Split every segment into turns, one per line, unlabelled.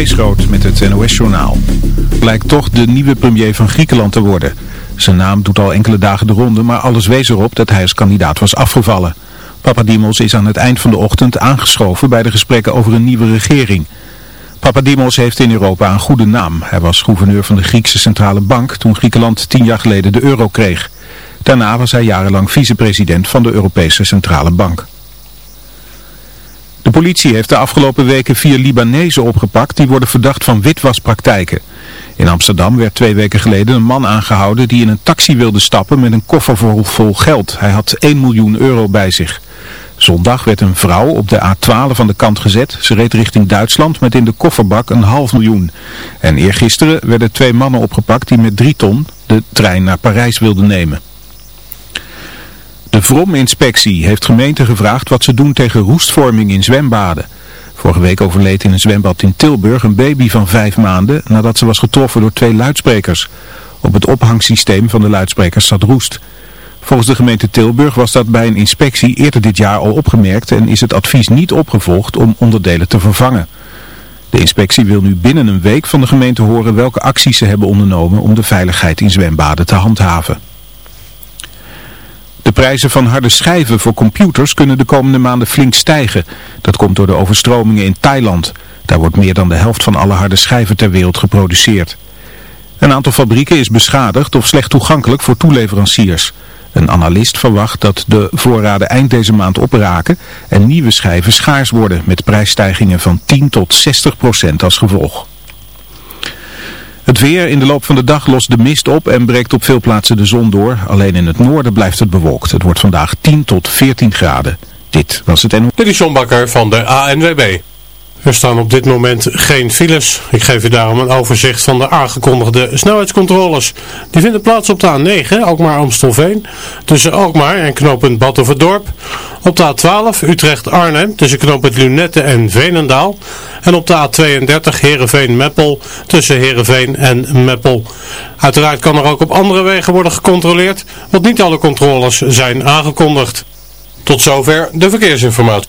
Kees Groot met het NOS-journaal. Blijkt toch de nieuwe premier van Griekenland te worden. Zijn naam doet al enkele dagen de ronde, maar alles wees erop dat hij als kandidaat was afgevallen. Papadimos is aan het eind van de ochtend aangeschoven bij de gesprekken over een nieuwe regering. Papadimos heeft in Europa een goede naam. Hij was gouverneur van de Griekse Centrale Bank toen Griekenland tien jaar geleden de euro kreeg. Daarna was hij jarenlang vicepresident van de Europese Centrale Bank. De politie heeft de afgelopen weken vier Libanezen opgepakt die worden verdacht van witwaspraktijken. In Amsterdam werd twee weken geleden een man aangehouden die in een taxi wilde stappen met een koffer vol, geld. Hij had 1 miljoen euro bij zich. Zondag werd een vrouw op de A12 van de kant gezet. Ze reed richting Duitsland met in de kofferbak een half miljoen. En eergisteren werden twee mannen opgepakt die met drie ton de trein naar Parijs wilden nemen. De Vrom-inspectie heeft gemeenten gevraagd wat ze doen tegen roestvorming in zwembaden. Vorige week overleed in een zwembad in Tilburg een baby van vijf maanden nadat ze was getroffen door twee luidsprekers. Op het ophangsysteem van de luidsprekers zat roest. Volgens de gemeente Tilburg was dat bij een inspectie eerder dit jaar al opgemerkt en is het advies niet opgevolgd om onderdelen te vervangen. De inspectie wil nu binnen een week van de gemeente horen welke acties ze hebben ondernomen om de veiligheid in zwembaden te handhaven. De prijzen van harde schijven voor computers kunnen de komende maanden flink stijgen. Dat komt door de overstromingen in Thailand. Daar wordt meer dan de helft van alle harde schijven ter wereld geproduceerd. Een aantal fabrieken is beschadigd of slecht toegankelijk voor toeleveranciers. Een analist verwacht dat de voorraden eind deze maand opraken en nieuwe schijven schaars worden met prijsstijgingen van 10 tot 60 procent als gevolg. Het weer in de loop van de dag lost de mist op en breekt op veel plaatsen de zon door. Alleen in het noorden blijft het bewolkt. Het wordt vandaag 10 tot 14 graden. Dit was het NO.
Dit is van de ANWB. Er staan op dit moment geen files. Ik geef u daarom een overzicht van de aangekondigde snelheidscontroles. Die vinden plaats op de A9, Alkmaar-Amstelveen, tussen Alkmaar en knooppunt Battenverdorp. Op de A12, Utrecht-Arnhem, tussen knooppunt Lunette en Veenendaal. En op de A32, Heerenveen-Meppel, tussen Heerenveen en Meppel. Uiteraard kan er ook op andere wegen worden gecontroleerd, want niet alle controles zijn aangekondigd. Tot zover de verkeersinformatie.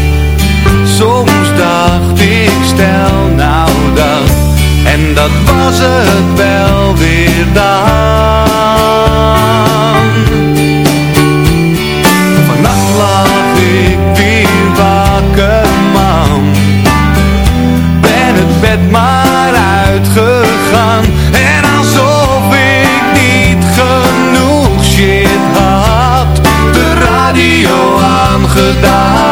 Soms dacht ik stel nou dat. En dat was het wel weer dan. Vannacht lag ik weer wakker man. Ben het bed maar uitgegaan. En alsof ik niet genoeg shit had. De radio aangedaan.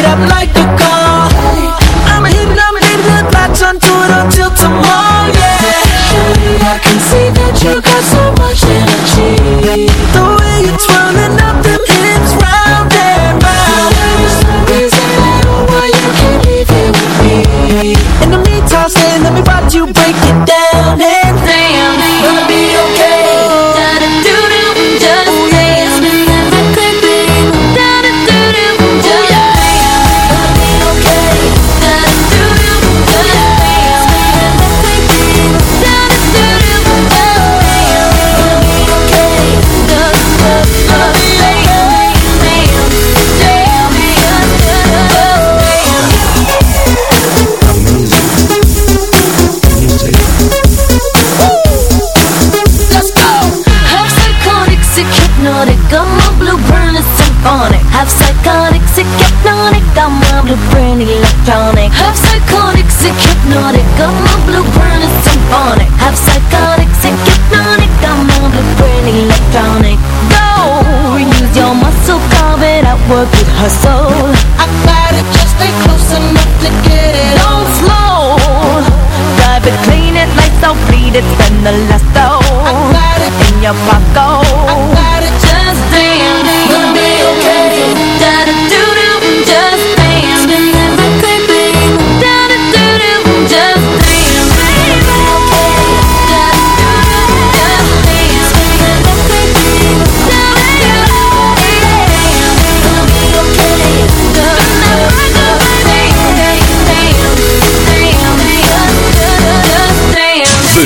it
up
like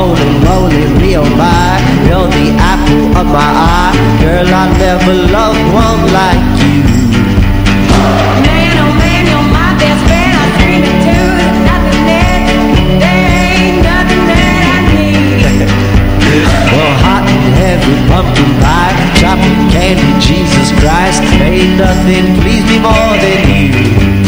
cold and
lonely, real by. You're the apple of my eye. Girl, I never loved one like you.
Man, oh man, you're my best friend. I nothing there ain't nothing that I need.
well, hot and heavy pumpkin pie, chocolate candy, Jesus Christ. Ain't nothing please me more than you.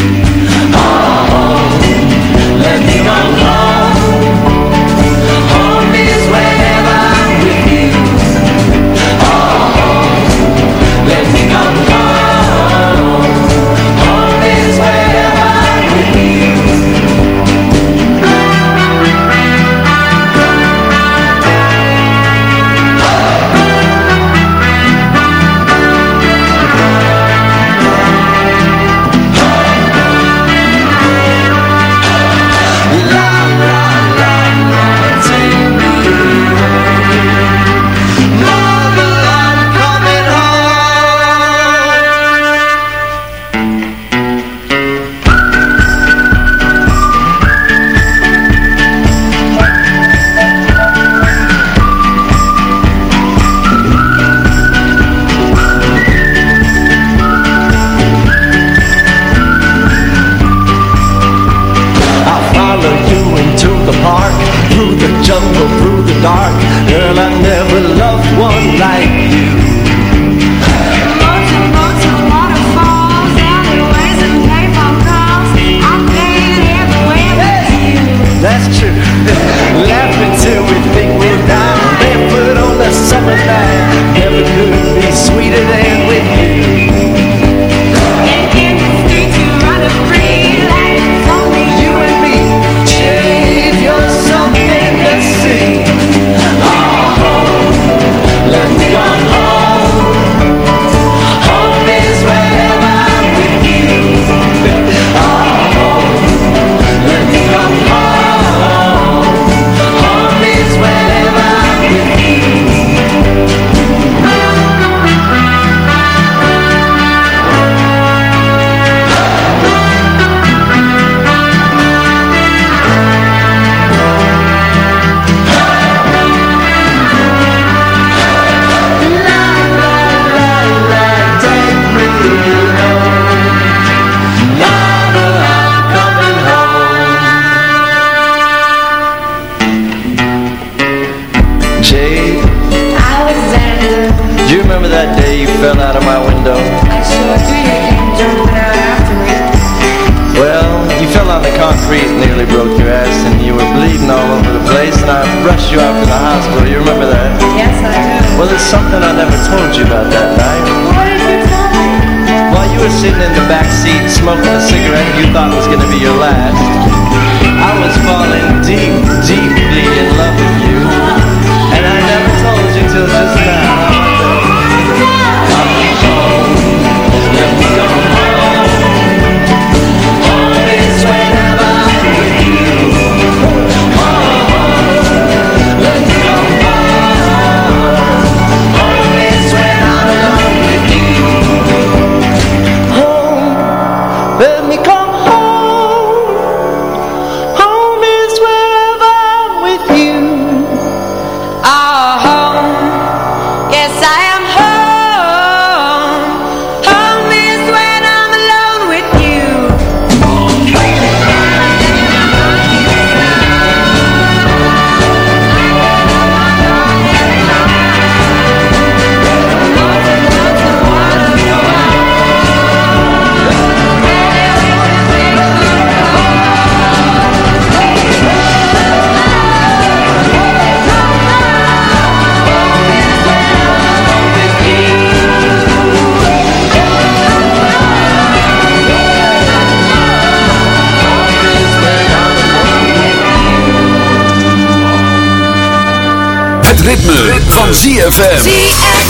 van ZFM.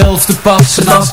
zelf te passen. Als